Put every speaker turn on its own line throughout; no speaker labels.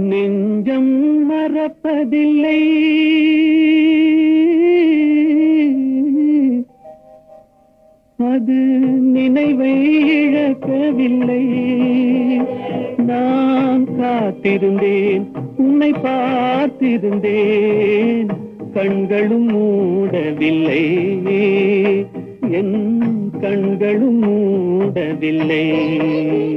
நெஞ்சம் மறப்பதில்லை. அது நினைவை இழக்கவில்லை. நான் காத்திருந்தேன் உன்னை பார்த்திருந்தேன். கண்களும் மூடவில்லை. என் கண்களும் மூடவில்லை.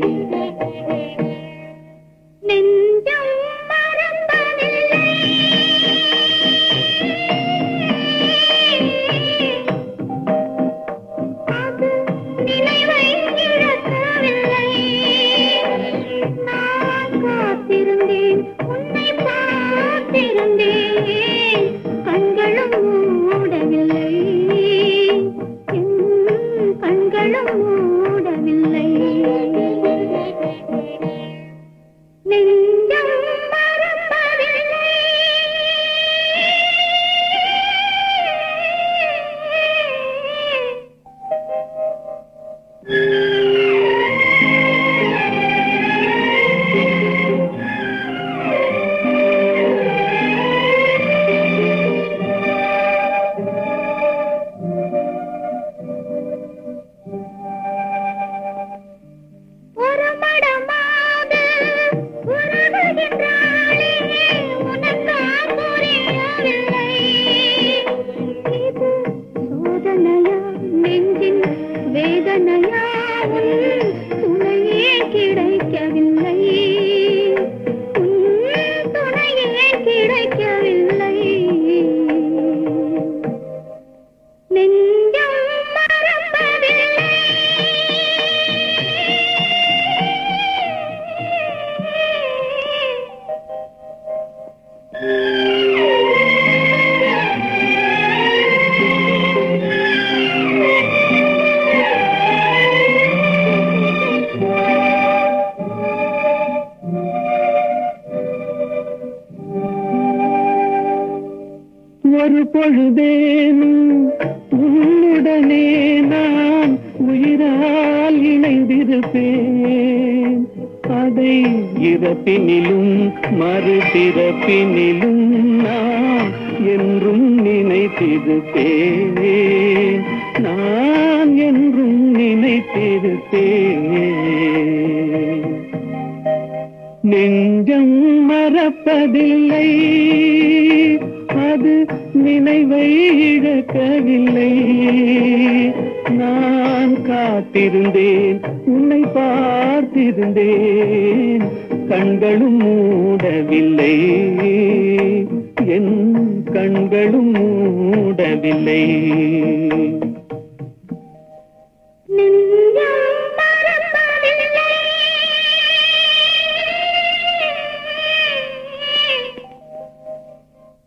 வேதனையா உன் துணையே கிடைக்கவில்லை. உன் துணையே கிடைக்கவில்லை. நெஞ்சம் மறப்பதில்லை.
ஒரு பொழுதேனும் உன்னுடனே நான் உயிரால் இணைந்திருப்பேன். அதை இறப்பினிலும் மறுபிறப்பினிலும் நான் என்றும் நினைத்திருப்பேன். நான் என்றும் நினைத்திருப்பேன். நெஞ்சம் மறப்பதில்லை. நினைவை இழக்கவில்லை நான் காத்திருந்தேன் உன்னை பார்த்திருந்தேன். கண்களும் மூடவில்லை. என் கண்களும் மூடவில்லை.